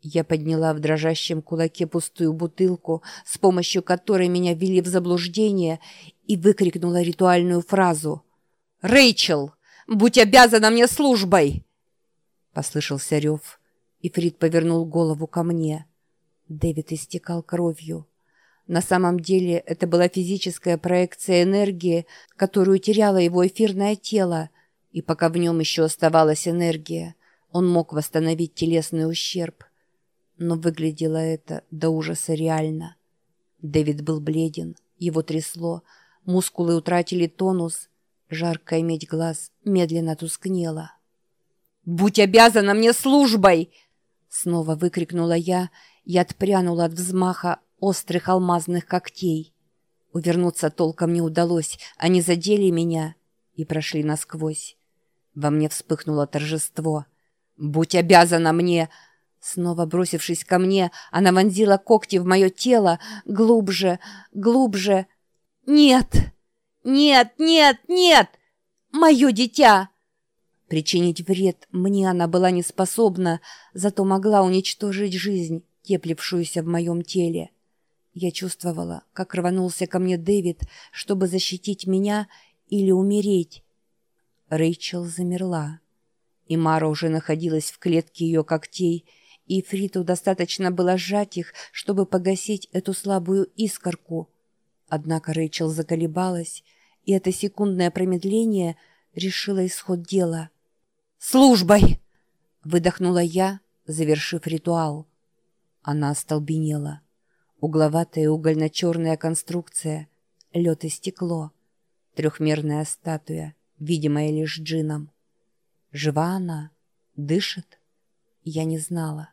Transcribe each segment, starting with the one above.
Я подняла в дрожащем кулаке пустую бутылку, с помощью которой меня ввели в заблуждение, и выкрикнула ритуальную фразу. «Рэйчел, будь обязана мне службой!» Послышался рев, и Фрид повернул голову ко мне. Дэвид истекал кровью. На самом деле это была физическая проекция энергии, которую теряло его эфирное тело, и пока в нем еще оставалась энергия, он мог восстановить телесный ущерб но выглядело это до ужаса реально. Дэвид был бледен, его трясло, мускулы утратили тонус, жаркая медь глаз медленно тускнела. «Будь обязана мне службой!» Снова выкрикнула я и отпрянула от взмаха острых алмазных когтей. Увернуться толком не удалось, они задели меня и прошли насквозь. Во мне вспыхнуло торжество. «Будь обязана мне!» Снова бросившись ко мне, она вонзила когти в мое тело, глубже, глубже. «Нет! Нет, нет, нет! Мое дитя!» Причинить вред мне она была не способна, зато могла уничтожить жизнь, теплившуюся в моем теле. Я чувствовала, как рванулся ко мне Дэвид, чтобы защитить меня или умереть. Рэйчел замерла, и Мара уже находилась в клетке ее когтей, и Фриту достаточно было сжать их, чтобы погасить эту слабую искорку. Однако Рэйчел заколебалась, и это секундное промедление решило исход дела. «Службой!» — выдохнула я, завершив ритуал. Она остолбенела. Угловатая угольно-черная конструкция, лед и стекло, трехмерная статуя, видимая лишь джином. Жива она? Дышит? Я не знала.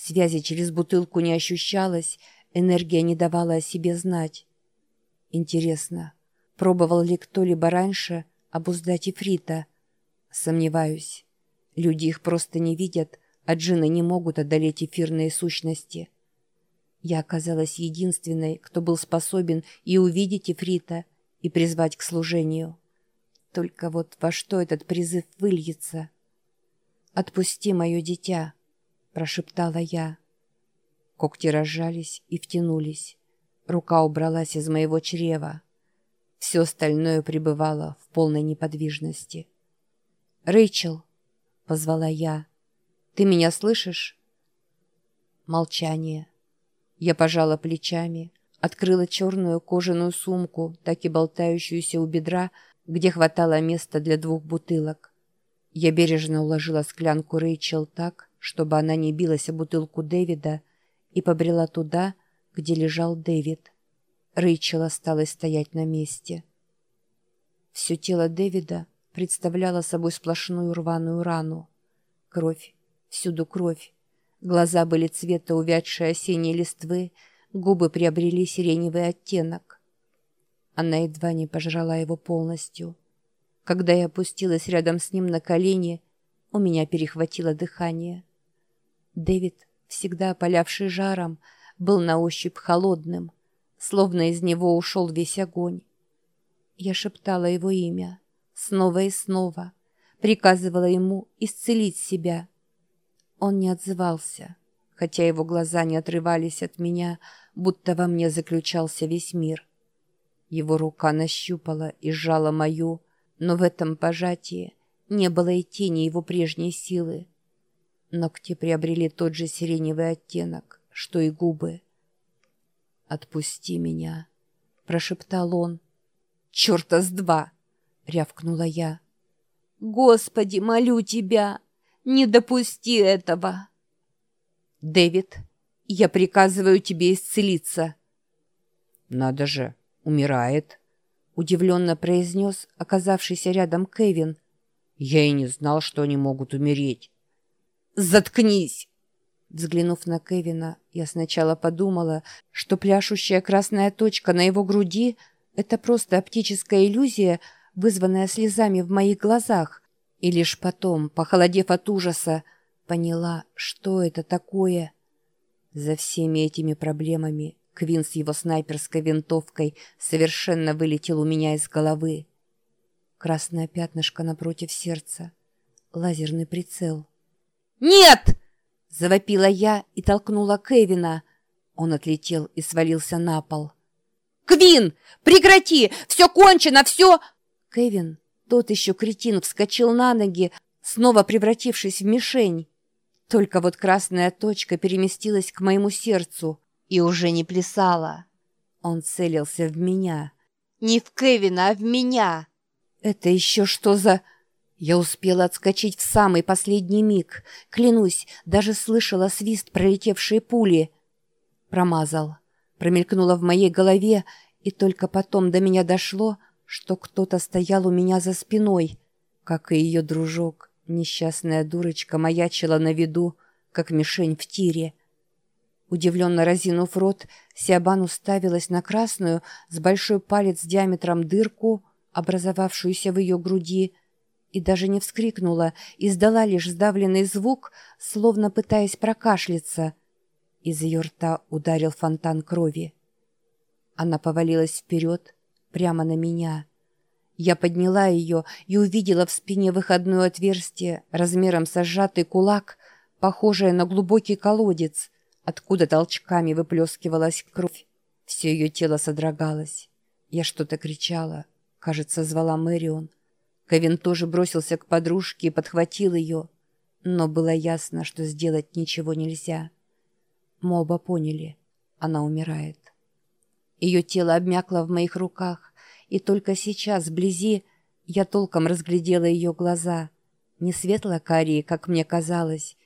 Связи через бутылку не ощущалось, энергия не давала о себе знать. Интересно, пробовал ли кто-либо раньше обуздать Ифрита? Сомневаюсь. Люди их просто не видят, а джины не могут одолеть эфирные сущности. Я оказалась единственной, кто был способен и увидеть Ифрита, и призвать к служению. Только вот во что этот призыв выльется? «Отпусти мое дитя», прошептала я. Когти разжались и втянулись. Рука убралась из моего чрева. Все остальное пребывало в полной неподвижности. «Рэйчел!» — позвала я. «Ты меня слышишь?» Молчание. Я пожала плечами, открыла черную кожаную сумку, так и болтающуюся у бедра, где хватало места для двух бутылок. Я бережно уложила склянку Рэйчел так, чтобы она не билась о бутылку Дэвида, и побрела туда, где лежал Дэвид. Рэйчел осталась стоять на месте. Все тело Дэвида представляло собой сплошную рваную рану. Кровь, всюду кровь. Глаза были цвета увядшей осенней листвы, губы приобрели сиреневый оттенок. Она едва не пожрала его полностью. Когда я опустилась рядом с ним на колени, у меня перехватило дыхание. Дэвид, всегда опалявший жаром, был на ощупь холодным, словно из него ушел весь огонь. Я шептала его имя снова и снова, приказывала ему исцелить себя. Он не отзывался, хотя его глаза не отрывались от меня, будто во мне заключался весь мир. Его рука нащупала и сжала мою, но в этом пожатии не было и тени его прежней силы. Ногти приобрели тот же сиреневый оттенок, что и губы. «Отпусти меня», — прошептал он. «Черта с два!» — рявкнула я. «Господи, молю тебя, не допусти этого!» «Дэвид, я приказываю тебе исцелиться!» «Надо же, умирает!» — удивленно произнес оказавшийся рядом Кевин. «Я и не знал, что они могут умереть!» «Заткнись!» Взглянув на Кевина, я сначала подумала, что пляшущая красная точка на его груди — это просто оптическая иллюзия, вызванная слезами в моих глазах, и лишь потом, похолодев от ужаса, поняла, что это такое. За всеми этими проблемами Квин с его снайперской винтовкой совершенно вылетел у меня из головы. Красное пятнышко напротив сердца. Лазерный прицел — «Нет!» Завопила я и толкнула Кевина. Он отлетел и свалился на пол. «Квин! Прекрати! Все кончено! Все...» Кевин, тот еще кретин, вскочил на ноги, снова превратившись в мишень. Только вот красная точка переместилась к моему сердцу и уже не плясала. Он целился в меня. Не в Кевина, а в меня. Это еще что за... Я успела отскочить в самый последний миг. Клянусь, даже слышала свист пролетевшей пули. Промазал. Промелькнуло в моей голове, и только потом до меня дошло, что кто-то стоял у меня за спиной, как и ее дружок. Несчастная дурочка маячила на виду, как мишень в тире. Удивленно разинув рот, Сиабан уставилась на красную с большой палец диаметром дырку, образовавшуюся в ее груди, и даже не вскрикнула, издала лишь сдавленный звук, словно пытаясь прокашляться. Из ее рта ударил фонтан крови. Она повалилась вперед, прямо на меня. Я подняла ее и увидела в спине выходное отверстие размером с сжатый кулак, похожее на глубокий колодец, откуда толчками выплескивалась кровь. Все ее тело содрогалось. Я что-то кричала, кажется, звала Мэрион. Кевин тоже бросился к подружке и подхватил ее. Но было ясно, что сделать ничего нельзя. Мы оба поняли. Она умирает. Ее тело обмякло в моих руках, и только сейчас, вблизи, я толком разглядела ее глаза. Не светло-карие, как мне казалось,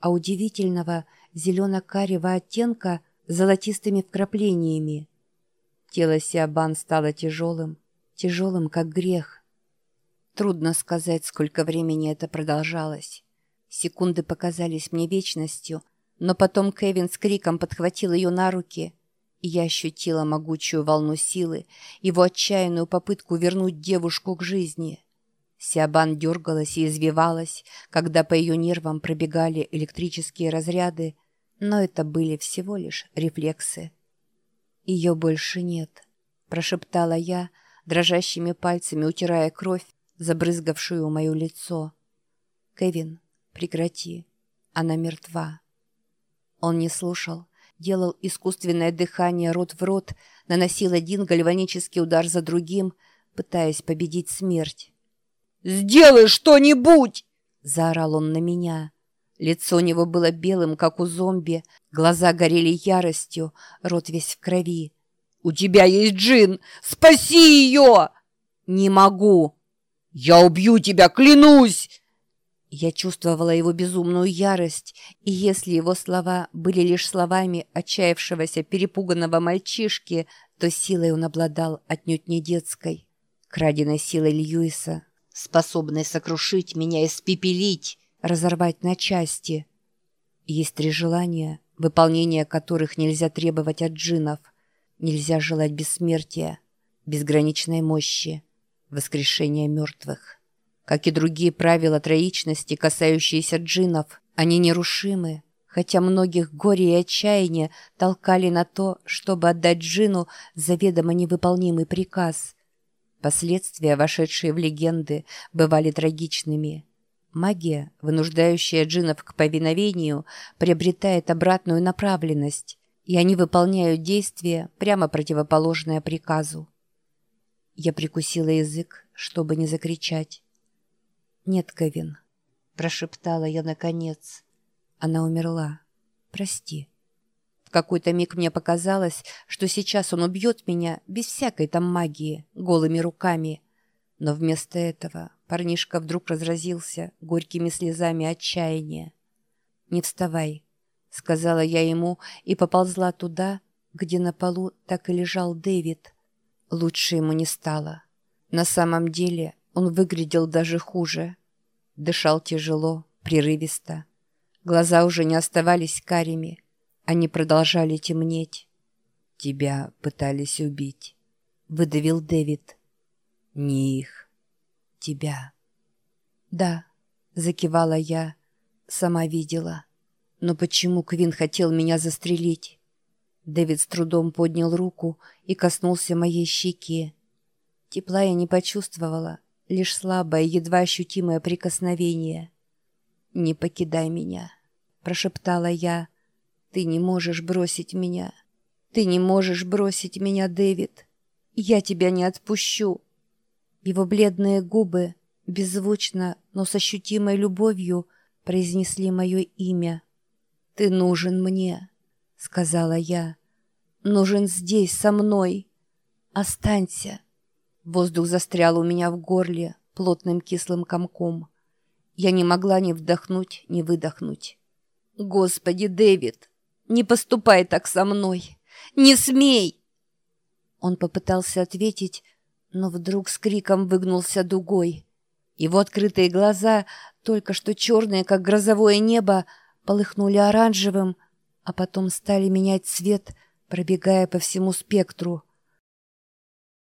а удивительного зелено-карего оттенка с золотистыми вкраплениями. Тело Сиабан стало тяжелым, тяжелым, как грех. Трудно сказать, сколько времени это продолжалось. Секунды показались мне вечностью, но потом Кевин с криком подхватил ее на руки, и я ощутила могучую волну силы, его отчаянную попытку вернуть девушку к жизни. Сиабан дергалась и извивалась, когда по ее нервам пробегали электрические разряды, но это были всего лишь рефлексы. «Ее больше нет», — прошептала я, дрожащими пальцами утирая кровь, забрызгавшую мое лицо. «Кевин, прекрати. Она мертва». Он не слушал, делал искусственное дыхание рот в рот, наносил один гальванический удар за другим, пытаясь победить смерть. «Сделай что-нибудь!» — заорал он на меня. Лицо у него было белым, как у зомби, глаза горели яростью, рот весь в крови. «У тебя есть джин! Спаси ее!» «Не могу!» «Я убью тебя, клянусь!» Я чувствовала его безумную ярость, и если его слова были лишь словами отчаявшегося перепуганного мальчишки, то силой он обладал отнюдь не детской, краденой силой Льюиса, способной сокрушить меня, испепелить, разорвать на части. Есть три желания, выполнение которых нельзя требовать от джинов. Нельзя желать бессмертия, безграничной мощи, воскрешения мертвых. Как и другие правила троичности, касающиеся джинов, они нерушимы, хотя многих горе и отчаяние толкали на то, чтобы отдать джину заведомо невыполнимый приказ. Последствия, вошедшие в легенды, бывали трагичными. Магия, вынуждающая джинов к повиновению, приобретает обратную направленность, и они выполняют действия, прямо противоположное приказу. Я прикусила язык, чтобы не закричать. «Нет, Кевин», — прошептала я наконец. Она умерла. «Прости». В какой-то миг мне показалось, что сейчас он убьет меня без всякой там магии, голыми руками. Но вместо этого парнишка вдруг разразился горькими слезами отчаяния. «Не вставай», — сказала я ему и поползла туда, где на полу так и лежал Дэвид — Лучше ему не стало. На самом деле он выглядел даже хуже. Дышал тяжело, прерывисто. Глаза уже не оставались карими. Они продолжали темнеть. «Тебя пытались убить», — выдавил Дэвид. «Не их. Тебя». «Да», — закивала я. Сама видела. Но почему Квин хотел меня застрелить? Дэвид с трудом поднял руку и коснулся моей щеки. Тепла я не почувствовала, лишь слабое, едва ощутимое прикосновение. «Не покидай меня». — прошептала я. «Ты не можешь бросить меня. Ты не можешь бросить меня, Дэвид. Я тебя не отпущу». Его бледные губы беззвучно, но с ощутимой любовью произнесли мое имя. «Ты нужен мне», — сказала я. «Нужен здесь, со мной. Останься». Воздух застрял у меня в горле плотным кислым комком. Я не могла ни вдохнуть, ни выдохнуть. «Господи, Дэвид, не поступай так со мной! Не смей!» Он попытался ответить, но вдруг с криком выгнулся дугой. Его открытые глаза, только что черные, как грозовое небо, полыхнули оранжевым, а потом стали менять цвет, пробегая по всему спектру.